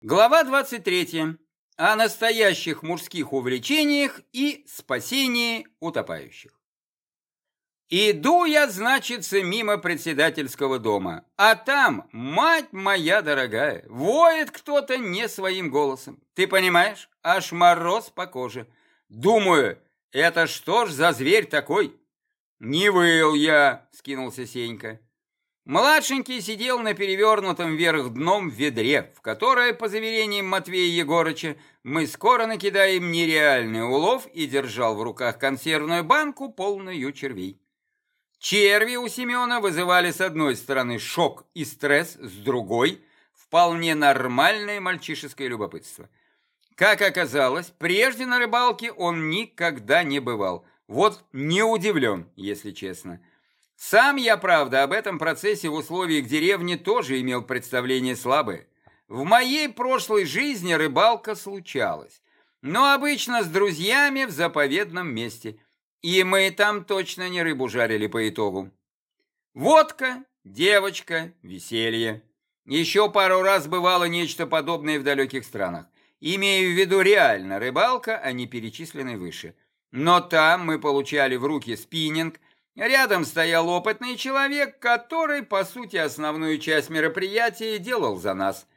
Глава 23. О настоящих мужских увлечениях и спасении утопающих. Иду я, значится, мимо председательского дома, а там, мать моя дорогая, воет кто-то не своим голосом. Ты понимаешь? Аж мороз по коже. Думаю, это что ж за зверь такой? Не выл я, скинулся Сенька. Младшенький сидел на перевернутом вверх дном ведре, в которое, по заверениям Матвея Егорыча, мы скоро накидаем нереальный улов и держал в руках консервную банку, полную червей. Черви у Семена вызывали с одной стороны шок и стресс, с другой – вполне нормальное мальчишеское любопытство. Как оказалось, прежде на рыбалке он никогда не бывал. Вот не удивлен, если честно. Сам я, правда, об этом процессе в условиях деревни тоже имел представление слабое. В моей прошлой жизни рыбалка случалась, но обычно с друзьями в заповедном месте, и мы там точно не рыбу жарили по итогу. Водка, девочка, веселье. Еще пару раз бывало нечто подобное в далеких странах. Имею в виду реально рыбалка, а не перечисленный выше. Но там мы получали в руки спиннинг, Рядом стоял опытный человек, который, по сути, основную часть мероприятия делал за нас.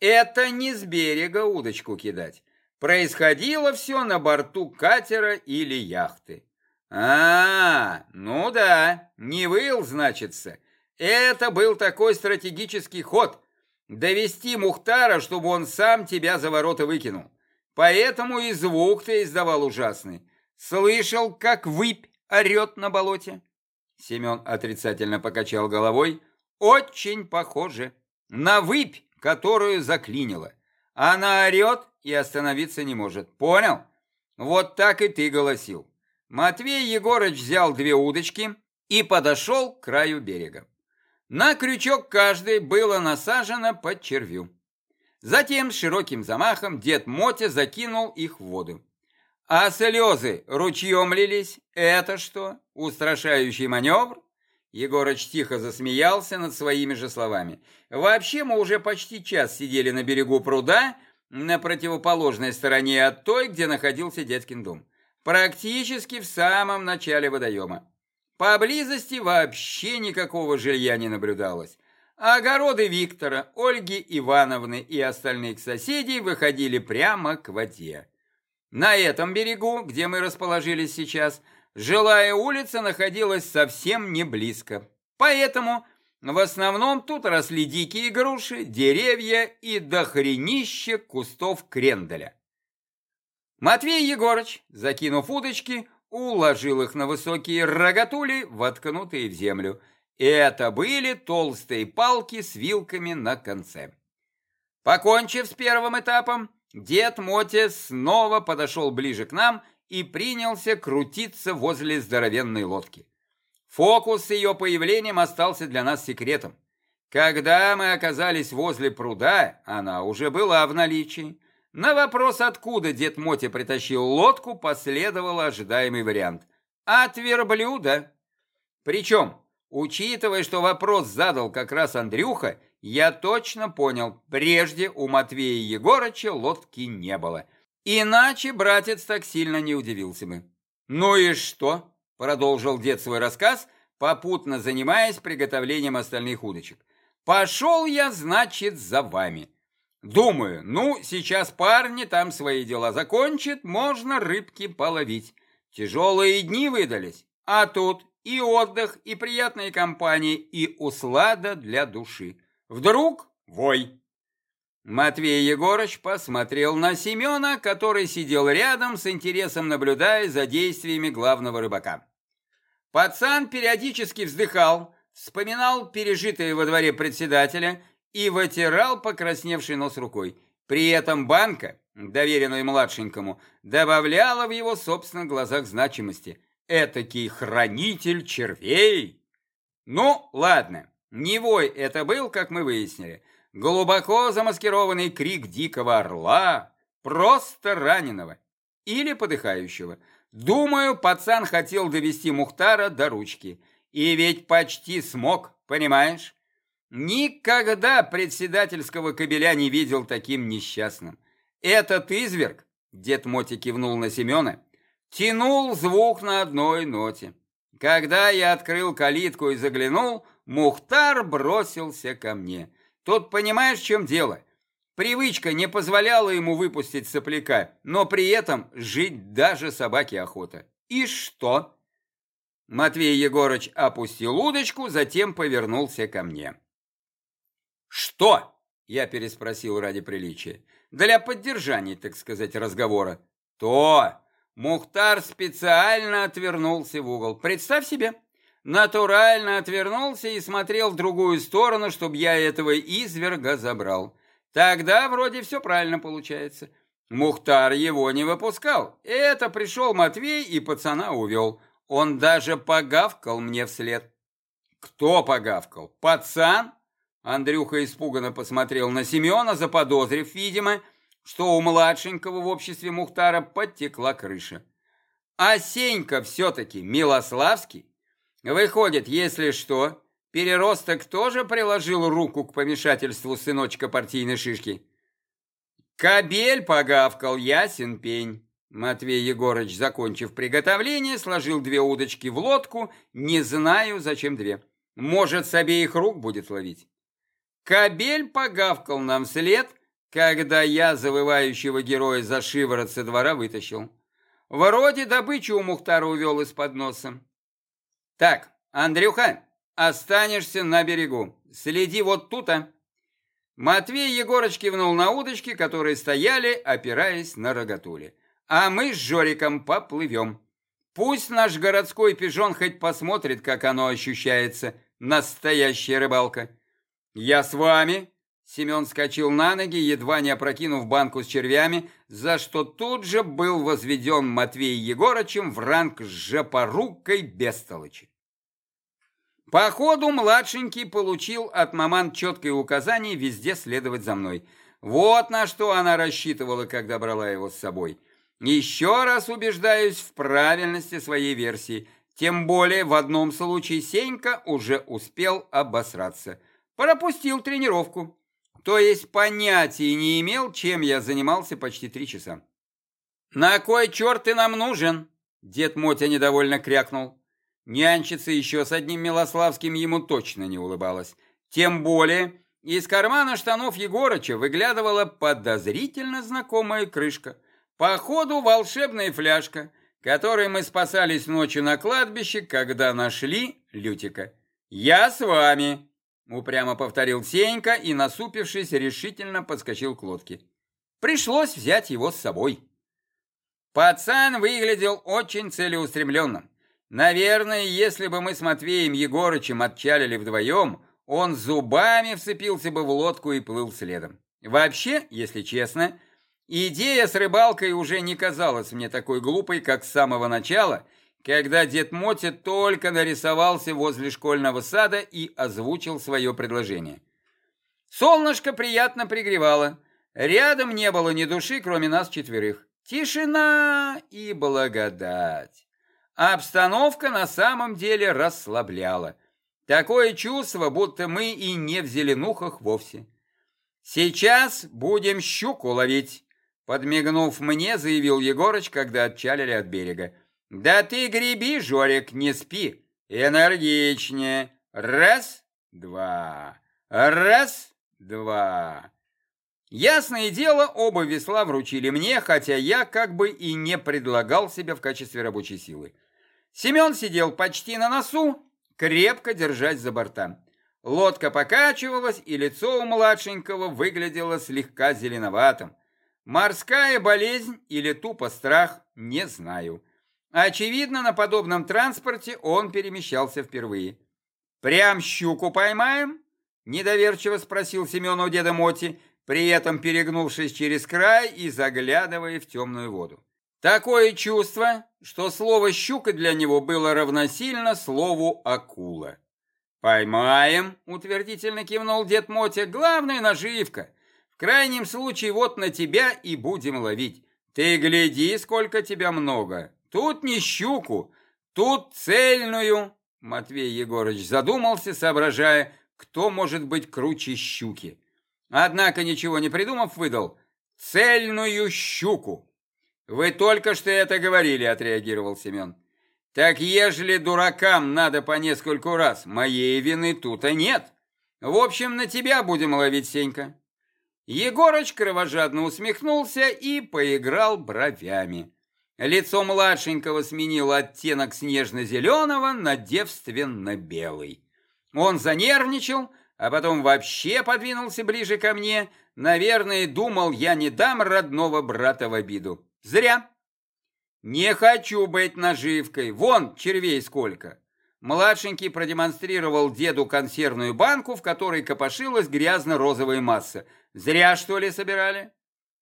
Это не с берега удочку кидать. Происходило все на борту катера или яхты. А, ну да, не выл, значится. Это был такой стратегический ход. Довести Мухтара, чтобы он сам тебя за ворота выкинул. Поэтому и звук ты издавал ужасный. Слышал, как выпь орет на болоте? Семен отрицательно покачал головой. Очень похоже на выпь, которую заклинило. Она орет и остановиться не может. Понял? Вот так и ты голосил. Матвей Егорыч взял две удочки и подошел к краю берега. На крючок каждой было насажено по червю. Затем широким замахом дед Мотя закинул их в воду. А слезы ручьем лились? Это что, устрашающий маневр? Егорыч тихо засмеялся над своими же словами. Вообще мы уже почти час сидели на берегу пруда, на противоположной стороне от той, где находился дядькин дом. Практически в самом начале водоема. Поблизости вообще никакого жилья не наблюдалось. Огороды Виктора, Ольги Ивановны и остальных соседей выходили прямо к воде. На этом берегу, где мы расположились сейчас, жилая улица находилась совсем не близко. Поэтому в основном тут росли дикие груши, деревья и дохренище кустов кренделя. Матвей Егорыч, закинув удочки, уложил их на высокие рогатули, воткнутые в землю. Это были толстые палки с вилками на конце. Покончив с первым этапом, Дед Мотя снова подошел ближе к нам и принялся крутиться возле здоровенной лодки. Фокус с ее появлением остался для нас секретом. Когда мы оказались возле пруда, она уже была в наличии. На вопрос, откуда дед Мотя притащил лодку, последовал ожидаемый вариант. От верблюда. Причем, учитывая, что вопрос задал как раз Андрюха, я точно понял, прежде у Матвея Егорыча лодки не было. Иначе братец так сильно не удивился бы. «Ну и что?» – продолжил дед свой рассказ, попутно занимаясь приготовлением остальных удочек. «Пошел я, значит, за вами. Думаю, ну, сейчас парни там свои дела закончат, можно рыбки половить. Тяжелые дни выдались, а тут и отдых, и приятные компании, и услада для души. Вдруг вой. Матвей Егорыч посмотрел на Семена, который сидел рядом с интересом, наблюдая за действиями главного рыбака. Пацан периодически вздыхал, вспоминал пережитое во дворе председателя и вытирал покрасневший нос рукой. При этом банка, доверенная младшенькому, добавляла в его собственных глазах значимости. Этакий хранитель червей. Ну, ладно. Не вой это был, как мы выяснили. Глубоко замаскированный крик дикого орла, просто раненого или подыхающего. Думаю, пацан хотел довести Мухтара до ручки. И ведь почти смог, понимаешь? Никогда председательского кобеля не видел таким несчастным. Этот изверг, дед Моти кивнул на Семена, тянул звук на одной ноте. Когда я открыл калитку и заглянул, Мухтар бросился ко мне. Тут понимаешь, в чем дело? Привычка не позволяла ему выпустить сопляка, но при этом жить даже собаке охота. И что? Матвей Егорыч опустил удочку, затем повернулся ко мне. «Что?» – я переспросил ради приличия. «Для поддержания, так сказать, разговора». «То!» Мухтар специально отвернулся в угол. «Представь себе!» Натурально отвернулся и смотрел в другую сторону, чтобы я этого изверга забрал. Тогда вроде все правильно получается. Мухтар его не выпускал. Это пришел Матвей и пацана увел. Он даже погавкал мне вслед. Кто погавкал? Пацан? Андрюха испуганно посмотрел на Семена, заподозрив, видимо, что у младшенького в обществе Мухтара подтекла крыша. А Сенька все-таки Милославский? Выходит, если что, переросток тоже приложил руку к помешательству сыночка партийной шишки? Кобель погавкал, ясен пень. Матвей Егорыч, закончив приготовление, сложил две удочки в лодку, не знаю, зачем две. Может, с обеих рук будет ловить. Кобель погавкал нам вслед, когда я завывающего героя за шиворот со двора вытащил. Вроде добычу у Мухтара увел из-под носа. Так, Андрюха, останешься на берегу. Следи вот тут, а. Матвей Егорыч кивнул на удочки, которые стояли, опираясь на рогатули. А мы с Жориком поплывем. Пусть наш городской пижон хоть посмотрит, как оно ощущается. Настоящая рыбалка. «Я с вами!» Семен вскочил на ноги, едва не опрокинув банку с червями, за что тут же был возведен Матвей Егорычем в ранг жопорукой бестолочи. По ходу младшенький получил от маман четкое указание везде следовать за мной. Вот на что она рассчитывала, когда брала его с собой. Еще раз убеждаюсь в правильности своей версии, тем более в одном случае Сенька уже успел обосраться – Пропустил тренировку. То есть понятия не имел, чем я занимался почти три часа. «На кой черт ты нам нужен?» Дед Мотя недовольно крякнул. Нянчиться еще с одним Милославским ему точно не улыбалось. Тем более из кармана штанов Егорыча выглядывала подозрительно знакомая крышка. Походу волшебная фляжка, которой мы спасались ночью на кладбище, когда нашли Лютика. «Я с вами!» Упрямо повторил Сенька и, насупившись, решительно подскочил к лодке. Пришлось взять его с собой. Пацан выглядел очень целеустремленным. Наверное, если бы мы с Матвеем Егорычем отчалили вдвоем, он зубами вцепился бы в лодку и плыл следом. Вообще, если честно, идея с рыбалкой уже не казалась мне такой глупой, как с самого начала, когда дед Мотя только нарисовался возле школьного сада и озвучил свое предложение. Солнышко приятно пригревало. Рядом не было ни души, кроме нас четверых. Тишина и благодать. обстановка на самом деле расслабляла. Такое чувство, будто мы и не в зеленухах вовсе. «Сейчас будем щуку ловить», — подмигнув мне, заявил Егорыч, когда отчалили от берега. Да ты греби, Жорик, не спи. Энергичнее. Раз, два. Раз, два. Ясное дело, оба весла вручили мне, хотя я как бы и не предлагал себя в качестве рабочей силы. Семен сидел почти на носу, крепко держась за борта. Лодка покачивалась, и лицо у младшенького выглядело слегка зеленоватым. Морская болезнь или тупо страх, не знаю. Очевидно, на подобном транспорте он перемещался впервые. «Прям щуку поймаем?» – недоверчиво спросил Семен у деда Моти, при этом перегнувшись через край и заглядывая в темную воду. Такое чувство, что слово «щука» для него было равносильно слову «акула». «Поймаем», — утвердительно кивнул дед Мотя, — «главная наживка. В крайнем случае вот на тебя и будем ловить. Ты гляди, сколько тебя много. Тут не щуку, тут цельную. Матвей Егорович задумался, соображая, кто может быть круче щуки. Однако, ничего не придумав, выдал «цельную щуку». «Вы только что это говорили», — отреагировал Семен. «Так ежели дуракам надо по нескольку раз, моей вины тут-то нет. В общем, на тебя будем ловить, Сенька». Егорыч кровожадно усмехнулся и поиграл бровями. Лицо младшенького сменило оттенок снежно-зеленого на девственно-белый. Он занервничал, а потом вообще подвинулся ближе ко мне. Наверное, думал, я не дам родного брата в обиду. Зря. Не хочу быть наживкой. Вон, червей сколько. Младшенький продемонстрировал деду консервную банку, в которой копошилась грязно-розовая масса. Зря, что ли, собирали?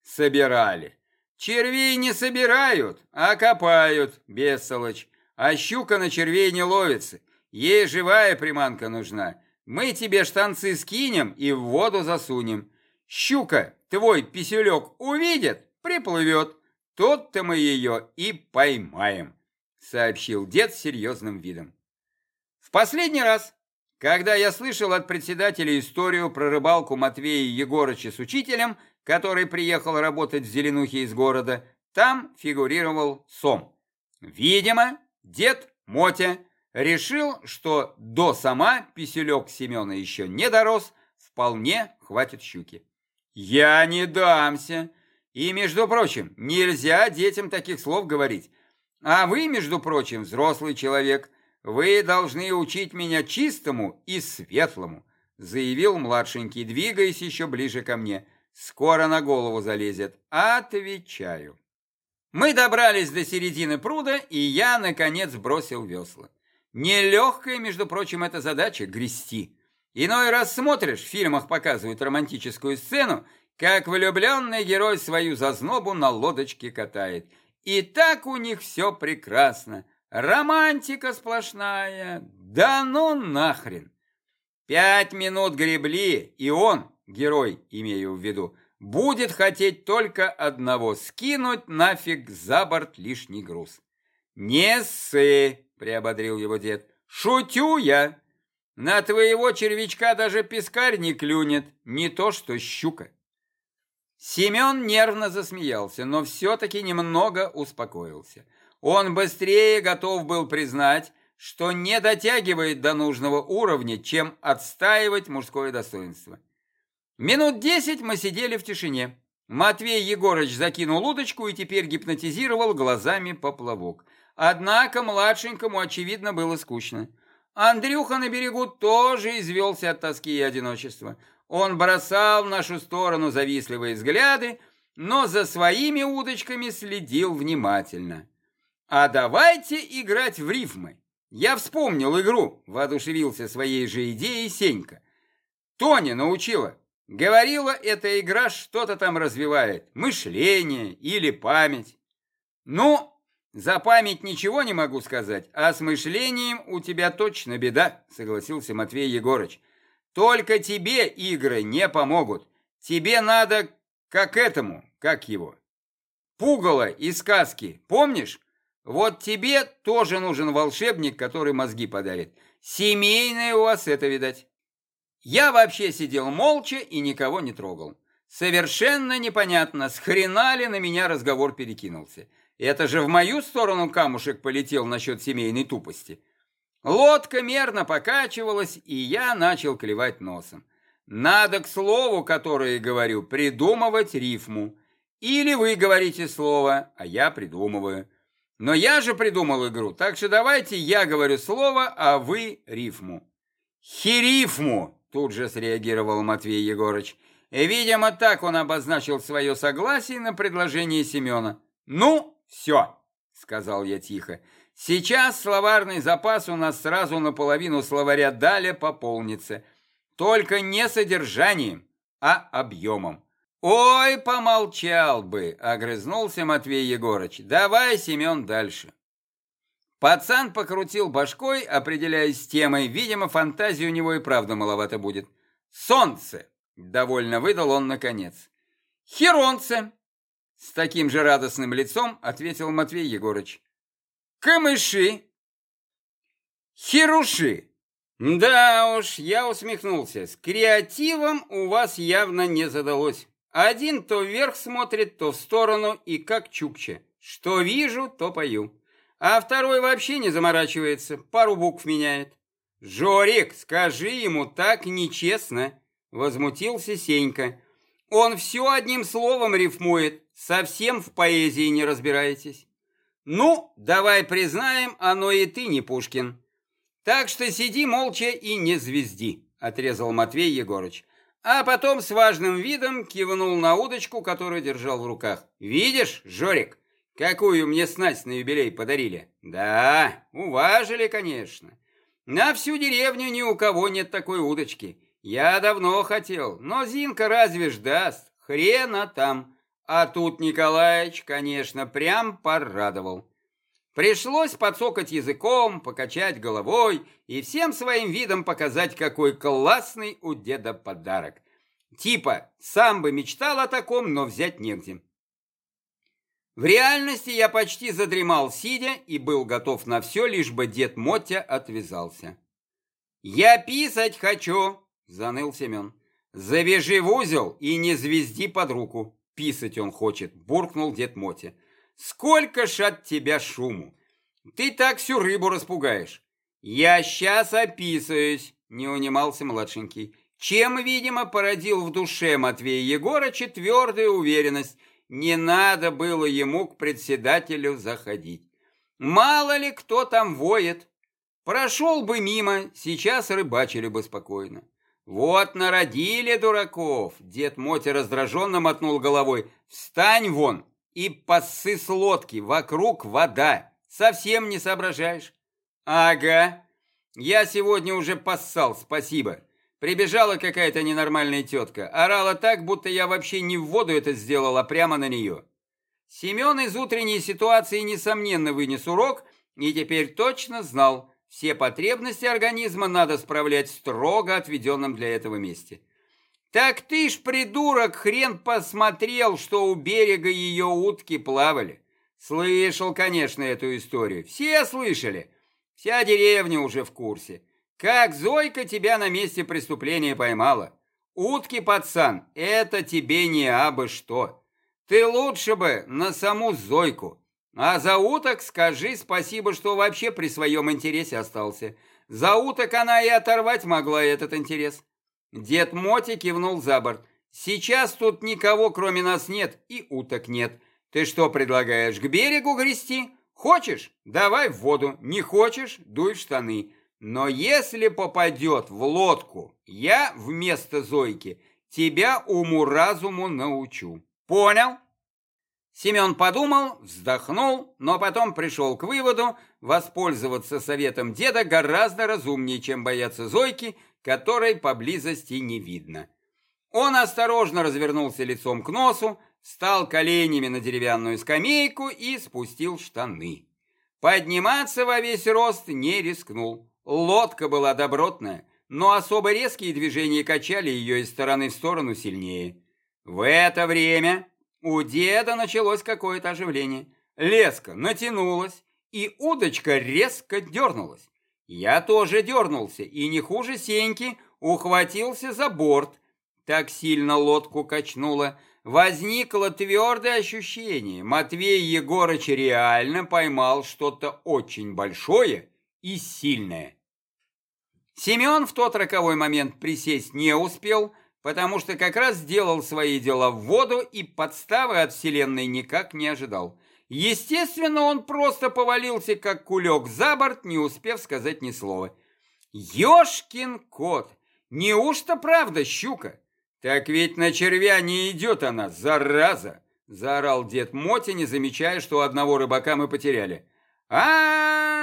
Собирали. Червей не собирают, а копают, бестолочь. А щука на червей не ловится. Ей живая приманка нужна. Мы тебе штанцы скинем и в воду засунем. Щука, твой писюлек увидит, приплывет. Тот-то мы ее и поймаем, сообщил дед с серьезным видом. В последний раз, когда я слышал от председателя историю про рыбалку Матвея Егорыча с учителем, который приехал работать в Зеленухе из города, там фигурировал Сом. Видимо, дед Мотя решил, что до сама писелек Семена еще не дорос, вполне хватит щуки. Я не дамся. И, между прочим, нельзя детям таких слов говорить. А вы, между прочим, взрослый человек, вы должны учить меня чистому и светлому, заявил младшенький, двигаясь еще ближе ко мне. Скоро на голову залезет. Отвечаю. Мы добрались до середины пруда, и я, наконец, бросил весла. Нелегкая, между прочим, эта задача — грести. Иной раз смотришь, в фильмах показывают романтическую сцену, как влюбленный герой свою зазнобу на лодочке катает. И так у них все прекрасно. Романтика сплошная. Да ну нахрен. Пять минут гребли, и он, герой имею в виду, будет хотеть только одного – скинуть нафиг за борт лишний груз. «Не ссы!» – приободрил его дед. «Шутю я! На твоего червячка даже пескарь не клюнет, не то что щука!» Семен нервно засмеялся, но все-таки немного успокоился. Он быстрее готов был признать, что не дотягивает до нужного уровня, чем отстаивать мужское достоинство. Минут десять мы сидели в тишине. Матвей Егорыч закинул удочку и теперь гипнотизировал глазами поплавок. Однако младшенькому, очевидно, было скучно. Андрюха на берегу тоже извелся от тоски и одиночества. Он бросал в нашу сторону завистливые взгляды, но за своими удочками следил внимательно. «А давайте играть в рифмы!» «Я вспомнил игру», — воодушевился своей же идеей Сенька. «Тоня научила. Говорила, эта игра что-то там развивает, мышление или память». «Ну, за память ничего не могу сказать, а с мышлением у тебя точно беда», — согласился Матвей Егорыч. Только тебе игры не помогут. Тебе надо как этому, как его. Пугало из сказки, помнишь? Вот тебе тоже нужен волшебник, который мозги подарит. Семейное у вас это, видать. Я вообще сидел молча и никого не трогал. Совершенно непонятно, с хрена ли на меня разговор перекинулся. Это же в мою сторону камушек полетел насчет семейной тупости. Лодка мерно покачивалась, и я начал клевать носом. Надо к слову, которое говорю, придумывать рифму. Или вы говорите слово, а я придумываю. Но я же придумал игру, так что давайте я говорю слово, а вы рифму. Хирифму, тут же среагировал Матвей Егорыч. Видимо, так он обозначил свое согласие на предложение Семена. Ну, все, сказал я тихо. Сейчас словарный запас у нас сразу наполовину словаря Даля пополнится. Только не содержанием, а объемом. «Ой, помолчал бы!» — огрызнулся Матвей Егорыч. «Давай, Семен, дальше». Пацан покрутил башкой, определяясь темой. Видимо, фантазии у него и правда маловато будет. «Солнце!» — довольно выдал он наконец. «Херонце!» — с таким же радостным лицом ответил Матвей Егорыч. Камыши. Хируши. Да уж, я усмехнулся. С креативом у вас явно не задалось. Один то вверх смотрит, то в сторону и как чукче. Что вижу, то пою. А второй вообще не заморачивается, пару букв меняет. «Жорик, скажи ему так нечестно!» Возмутился Сенька. «Он все одним словом рифмует, совсем в поэзии не разбираетесь». «Ну, давай признаем, оно и ты не Пушкин». «Так что сиди молча и не звезди», — отрезал Матвей Егорыч. А потом с важным видом кивнул на удочку, которую держал в руках. «Видишь, Жорик, какую мне снасть на юбилей подарили?» «Да, уважили, конечно. На всю деревню ни у кого нет такой удочки. Я давно хотел, но Зинка разве ж даст? Хрена там. А тут Николаевич, конечно, прям порадовал. Пришлось подсокать языком, покачать головой и всем своим видом показать, какой классный у деда подарок. Типа, сам бы мечтал о таком, но взять негде. В реальности я почти задремал сидя и был готов на все, лишь бы дед Мотя отвязался. «Я писать хочу!» — заныл Семен. «Завяжи в узел и не звезди под руку. Писать он хочет!» — буркнул дед Мотя. «Сколько ж от тебя шуму! Ты так всю рыбу распугаешь!» «Я сейчас описываюсь!» — не унимался младшенький. Чем, видимо, породил в душе Матвея Егорыча твердая уверенность — не надо было ему к председателю заходить. Мало ли кто там воет. Прошел бы мимо, сейчас рыбачили бы спокойно. Вот народили дураков. Дед Мотя раздраженно мотнул головой. Встань вон и поссы с лодки, вокруг вода. Совсем не соображаешь? Ага, я сегодня уже поссал, спасибо. Прибежала какая-то ненормальная тетка, орала так, будто я вообще не в воду это сделал, а прямо на нее. Семен из утренней ситуации, несомненно, вынес урок и теперь точно знал, все потребности организма надо справлять строго отведенном для этого месте. Так ты ж, придурок, хрен посмотрел, что у берега ее утки плавали. Слышал, конечно, эту историю. Все слышали. Вся деревня уже в курсе. Как Зойка тебя на месте преступления поймала. Утки, пацан, это тебе не абы что. Ты лучше бы на саму Зойку. А за уток скажи спасибо, что вообще при своем интересе остался. За уток она и оторвать могла этот интерес. Дед Моти кивнул за борт. Сейчас тут никого кроме нас нет и уток нет. Ты что предлагаешь, к берегу грести? Хочешь? Давай в воду. Не хочешь? Дуй в штаны. Но если попадет в лодку, я вместо Зойки тебя уму-разуму научу. Понял? Семен подумал, вздохнул, но потом пришел к выводу, воспользоваться советом деда гораздо разумнее, чем бояться Зойки, которой поблизости не видно. Он осторожно развернулся лицом к носу, встал коленями на деревянную скамейку и спустил штаны. Подниматься во весь рост не рискнул. Лодка была добротная, но особо резкие движения качали ее из стороны в сторону сильнее. В это время у деда началось какое-то оживление. Леска натянулась, и удочка резко дернулась. Я тоже дернулся, и не хуже Сеньки ухватился за борт. Так сильно лодку качнуло. Возникло твердое ощущение. Матвей Егорыч реально поймал что-то очень большое и сильное. Семен в тот роковой момент присесть не успел, потому что как раз сделал свои дела в воду и подставы от вселенной никак не ожидал. Естественно, он просто повалился, как кулек за борт, не успев сказать ни слова. «Ешкин кот! Неужто правда щука? Так ведь на червя не идет она, зараза!» Заорал дед Мотя, не замечая, что одного рыбака мы потеряли. а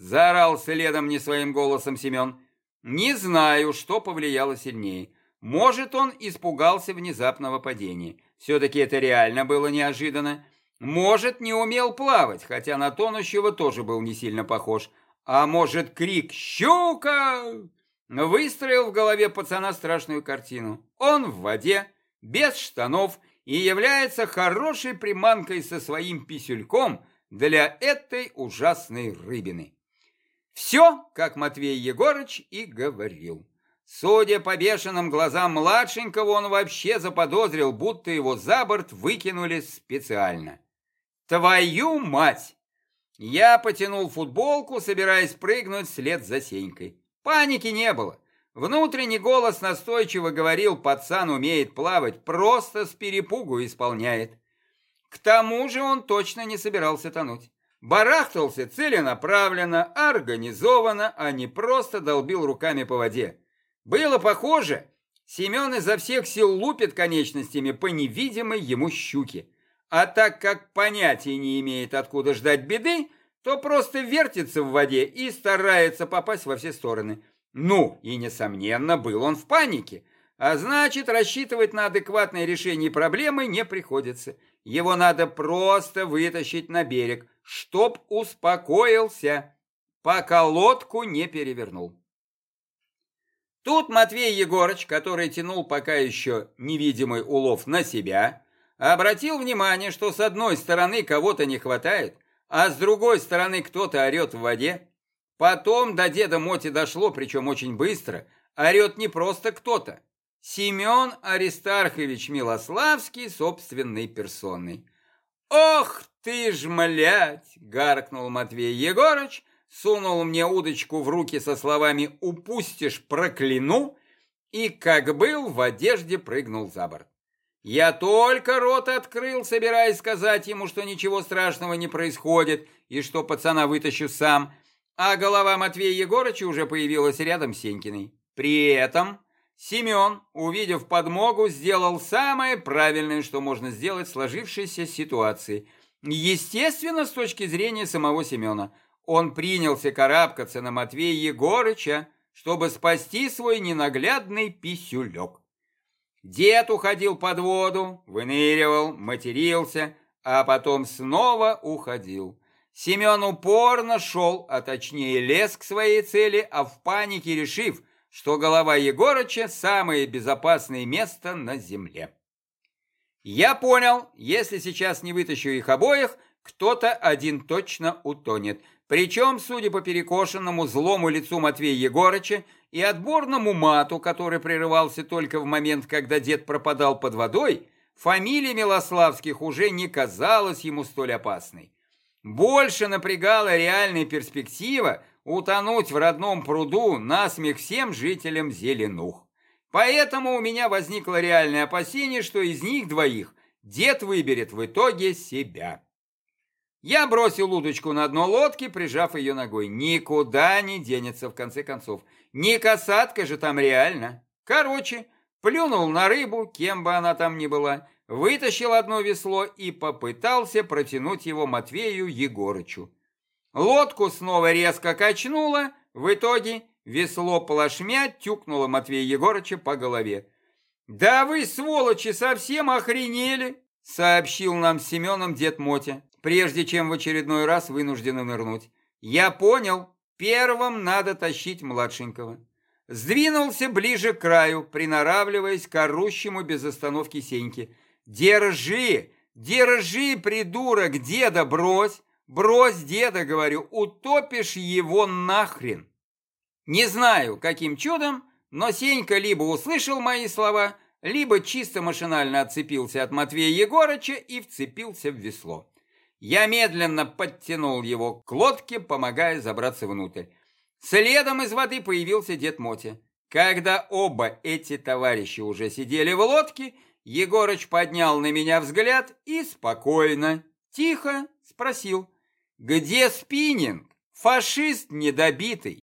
Заорал следом не своим голосом Семен. Не знаю, что повлияло сильнее. Может, он испугался внезапного падения. Все-таки это реально было неожиданно. Может, не умел плавать, хотя на тонущего тоже был не сильно похож. А может, крик «Щука!» выстроил в голове пацана страшную картину. Он в воде, без штанов и является хорошей приманкой со своим писюльком для этой ужасной рыбины. Все, как Матвей Егорыч и говорил. Судя по бешеным глазам младшенького, он вообще заподозрил, будто его за борт выкинули специально. Твою мать! Я потянул футболку, собираясь прыгнуть вслед за Сенькой. Паники не было. Внутренний голос настойчиво говорил, пацан умеет плавать, просто с перепугу исполняет. К тому же он точно не собирался тонуть. Барахтался целенаправленно, организованно, а не просто долбил руками по воде. Было похоже, Семен изо всех сил лупит конечностями по невидимой ему щуке. А так как понятия не имеет, откуда ждать беды, то просто вертится в воде и старается попасть во все стороны. Ну, и несомненно, был он в панике. А значит, рассчитывать на адекватное решение проблемы не приходится. Его надо просто вытащить на берег, чтоб успокоился, пока лодку не перевернул. Тут Матвей Егорыч, который тянул пока еще невидимый улов на себя, обратил внимание, что с одной стороны кого-то не хватает, а с другой стороны кто-то орет в воде. Потом до деда Моти дошло, причем очень быстро, орет не просто кто-то. Семен Аристархович Милославский собственной персоной. «Ох ты ж, млядь!» — гаркнул Матвей Егорыч, сунул мне удочку в руки со словами «Упустишь, прокляну!» и, как был, в одежде прыгнул за борт. Я только рот открыл, собираясь сказать ему, что ничего страшного не происходит и что пацана вытащу сам, а голова Матвея Егорыча уже появилась рядом с Сенькиной. При этом Семен, увидев подмогу, сделал самое правильное, что можно сделать в сложившейся ситуации. Естественно, с точки зрения самого Семена – он принялся карабкаться на Матвея Егорыча, чтобы спасти свой ненаглядный писюлек. Дед уходил под воду, выныривал, матерился, а потом снова уходил. Семен упорно шел, а точнее лез к своей цели, а в панике решив, что голова Егорыча – самое безопасное место на земле. Я понял, если сейчас не вытащу их обоих, кто-то один точно утонет. Причем, судя по перекошенному злому лицу Матвея Егорыча и отборному мату, который прерывался только в момент, когда дед пропадал под водой, фамилия Милославских уже не казалась ему столь опасной. Больше напрягала реальная перспектива утонуть в родном пруду насмех всем жителям Зеленух. Поэтому у меня возникло реальное опасение, что из них двоих дед выберет в итоге себя. Я бросил удочку на дно лодки, прижав ее ногой. Никуда не денется, в конце концов. Не касатка же там реально. Короче, плюнул на рыбу, кем бы она там ни была, вытащил одно весло и попытался протянуть его Матвею Егорычу. Лодку снова резко качнуло, в итоге весло плашмя тюкнуло Матвея Егорыча по голове. «Да вы, сволочи, совсем охренели!» сообщил нам Семеном дед Мотя прежде чем в очередной раз вынуждены нырнуть. Я понял, первым надо тащить младшенького. Сдвинулся ближе к краю, приноравливаясь к орущему без остановки Сеньке. «Держи! Держи, придурок! Деда брось! Брось деда, говорю, утопишь его нахрен!» Не знаю, каким чудом, но Сенька либо услышал мои слова, либо чисто машинально отцепился от Матвея Егорыча и вцепился в весло. Я медленно подтянул его к лодке, помогая забраться внутрь. Следом из воды появился дед Мотя. Когда оба эти товарища уже сидели в лодке, Егорыч поднял на меня взгляд и спокойно, тихо спросил, «Где спиннинг? Фашист недобитый!»